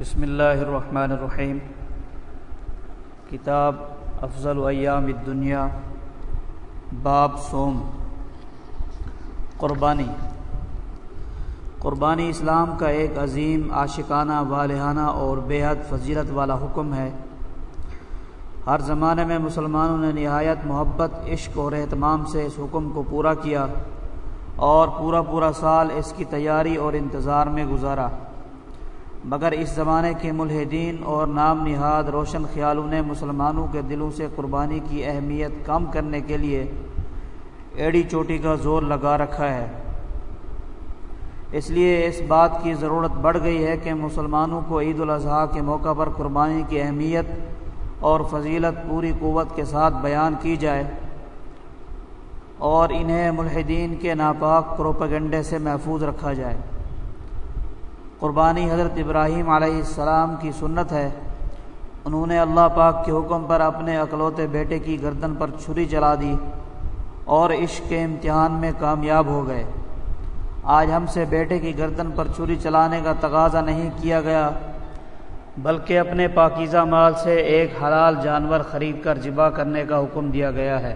بسم اللہ الرحمن الرحیم۔ کتاب افضل ایام الدنیا، باب سوم۔ قربانی۔ قربانی اسلام کا ایک عظیم، عاشقانہ والہانہ اور بے حد فضیلت والا حکم ہے۔ ہر زمانے میں مسلمانوں نے نہایت محبت، عشق اور اہتمام سے اس حکم کو پورا کیا اور پورا پورا سال اس کی تیاری اور انتظار میں گزارا۔ مگر اس زمانے کے ملحدین اور نام نہاد روشن خیالوں نے مسلمانوں کے دلوں سے قربانی کی اہمیت کم کرنے کے لیے ایڑی چوٹی کا زور لگا رکھا ہے۔ اس لیے اس بات کی ضرورت بڑھ گئی ہے کہ مسلمانوں کو عید الاضحیٰ کے موقع پر قربانی کی اہمیت اور فضیلت پوری قوت کے ساتھ بیان کی جائے اور انہیں ملحدین کے ناپاک پروپگنڈے سے محفوظ رکھا جائے۔ قربانی حضرت ابراہیم علیہ السلام کی سنت ہے۔ انہوں نے اللہ پاک کے حکم پر اپنے اکلوتے بیٹے کی گردن پر چھری چلا دی اور عشق کے امتحان میں کامیاب ہو گئے۔ آج ہم سے بیٹے کی گردن پر چھری چلانے کا تقاضا نہیں کیا گیا، بلکہ اپنے پاکیزہ مال سے ایک حلال جانور خرید کر ذبح کرنے کا حکم دیا گیا ہے۔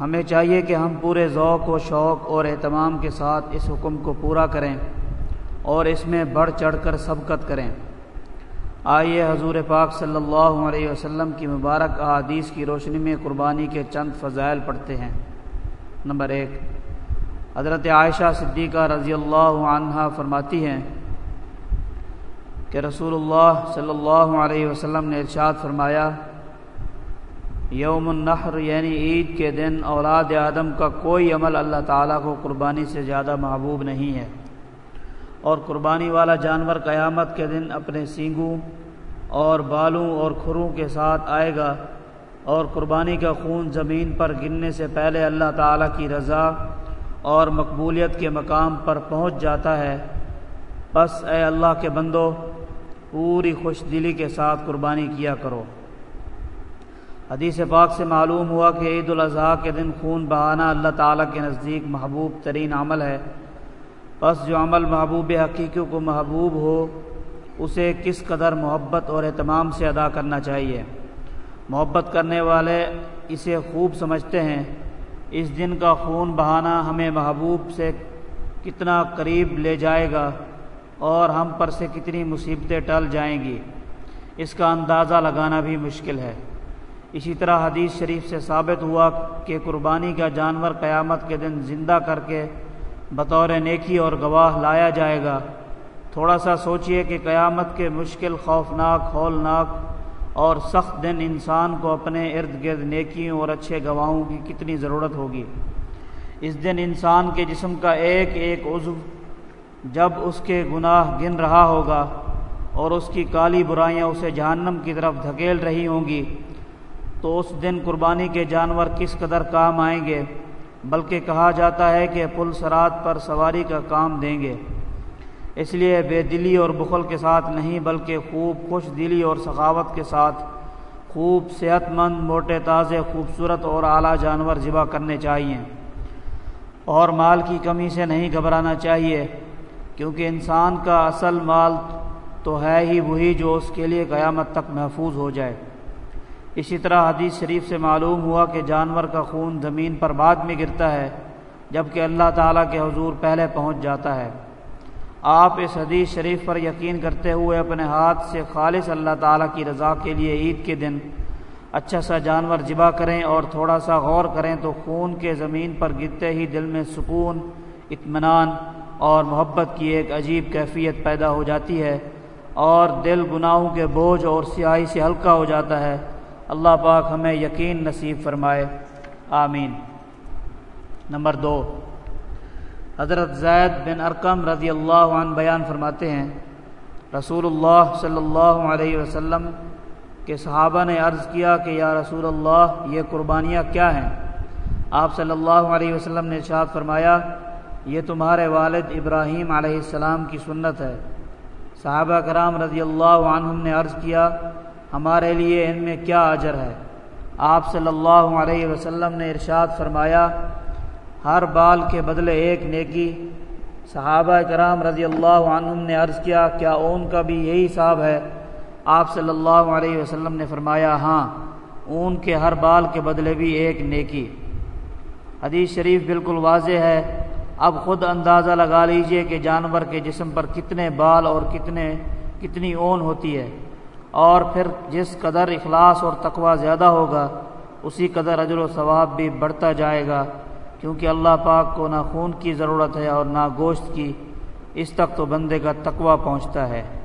ہمیں چاہیے کہ ہم پورے ذوق و شوق اور اہتمام کے ساتھ اس حکم کو پورا کریں۔ اور اس میں بڑھ چڑھ کر سبقت کریں۔ آئیے حضور پاک صلی اللہ علیہ وسلم کی مبارک احادیث کی روشنی میں قربانی کے چند فضائل پڑھتے ہیں۔ نمبر ایک، حضرت عائشہ صدیقہ رضی اللہ عنہ فرماتی ہیں کہ رسول اللہ صلی اللہ علیہ وسلم نے ارشاد فرمایا، یوم النحر یعنی عید کے دن اولاد آدم کا کوئی عمل اللہ تعالیٰ کو قربانی سے زیادہ محبوب نہیں ہے۔ اور قربانی والا جانور قیامت کے دن اپنے سینگوں اور بالوں اور کھروں کے ساتھ آئے گا اور قربانی کا خون زمین پر گرنے سے پہلے اللہ تعالیٰ کی رضا اور مقبولیت کے مقام پر پہنچ جاتا ہے۔ بس اے اللہ کے بندو، پوری خوش دلی کے ساتھ قربانی کیا کرو۔ حدیث پاک سے معلوم ہوا کہ عید الاضحیٰ کے دن خون بہانا اللہ تعالیٰ کے نزدیک محبوب ترین عمل ہے۔ بس جو عمل محبوب حقیقی کو محبوب ہو، اسے کس قدر محبت اور اہتمام سے ادا کرنا چاہیے؟ محبت کرنے والے اسے خوب سمجھتے ہیں۔ اس دن کا خون بہانا ہمیں محبوب سے کتنا قریب لے جائے گا اور ہم پر سے کتنی مصیبتیں ٹل جائیں گی۔ اس کا اندازہ لگانا بھی مشکل ہے۔ اسی طرح حدیث شریف سے ثابت ہوا کہ قربانی کا جانور قیامت کے دن زندہ کر کے بطور نیکی اور گواہ لایا جائے گا۔ تھوڑا سا سوچئے کہ قیامت کے مشکل، خوفناک، ہولناک اور سخت دن انسان کو اپنے ارد گرد نیکیوں اور اچھے گواہوں کی کتنی ضرورت ہوگی۔ اس دن انسان کے جسم کا ایک ایک عضو جب اس کے گناہ گن رہا ہوگا اور اس کی کالی برائیاں اسے جہنم کی طرف دھکیل رہی ہوں گی، تو اس دن قربانی کے جانور کس قدر کام آئیں گے؟ بلکہ کہا جاتا ہے کہ پل سرات پر سواری کا کام دیں گے۔ اس لیے بے دلی اور بخل کے ساتھ نہیں، بلکہ خوب خوش دلی اور سخاوت کے ساتھ خوب صحت مند، موٹے تازے، خوبصورت اور اعلیٰ جانور ذبح کرنے چاہیے۔ اور مال کی کمی سے نہیں گھبرانا چاہیے، کیونکہ انسان کا اصل مال تو ہے ہی وہی جو اس کے لیے قیامت تک محفوظ ہو جائے۔ اسی طرح حدیث شریف سے معلوم ہوا کہ جانور کا خون زمین پر بعد میں گرتا ہے جبکہ اللہ تعالیٰ کے حضور پہلے پہنچ جاتا ہے۔ آپ اس حدیث شریف پر یقین کرتے ہوئے اپنے ہاتھ سے خالص اللہ تعالیٰ کی رضا کے لیے عید کے دن اچھا سا جانور ذبح کریں اور تھوڑا سا غور کریں تو خون کے زمین پر گرتے ہی دل میں سکون، اطمینان اور محبت کی ایک عجیب کیفیت پیدا ہو جاتی ہے اور دل گناہوں کے بوجھ اور سیاہی سے ہلکا ہو جاتا ہے۔ اللہ پاک ہمیں یقین نصیب فرمائے۔ آمین۔ نمبر دو، حضرت زید بن ارکم رضی اللہ عنہ بیان فرماتے ہیں، رسول اللہ صلی اللہ علیہ وسلم کے صحابہ نے عرض کیا کہ یا رسول اللہ، یہ قربانیاں کیا ہیں؟ آپ صلی اللہ علیہ وسلم نے ارشاد فرمایا، یہ تمہارے والد ابراہیم علیہ السلام کی سنت ہے۔ صحابہ کرام رضی اللہ عنہم نے عرض کیا ہمارے لیے ان میں کیا اجر ہے؟ آپ صلی اللہ علیہ وسلم نے ارشاد فرمایا، ہر بال کے بدلے ایک نیکی۔ صحابہ کرام رضی اللہ عنہم نے عرض کیا کیا اون کا بھی یہی حساب ہے؟ آپ صلی اللہ علیہ وسلم نے فرمایا ہاں اون کے ہر بال کے بدلے بھی ایک نیکی۔ حدیث شریف بالکل واضح ہے۔ اب خود اندازہ لگا لیجیے کہ جانور کے جسم پر کتنے بال اور کتنے، کتنی اون ہوتی ہے۔ اور پھر جس قدر اخلاص اور تقوی زیادہ ہوگا، اسی قدر اجر و ثواب بھی بڑھتا جائے گا۔ کیونکہ اللہ پاک کو نہ خون کی ضرورت ہے اور نہ گوشت کی، اس تک تو بندے کا تقوی پہنچتا ہے۔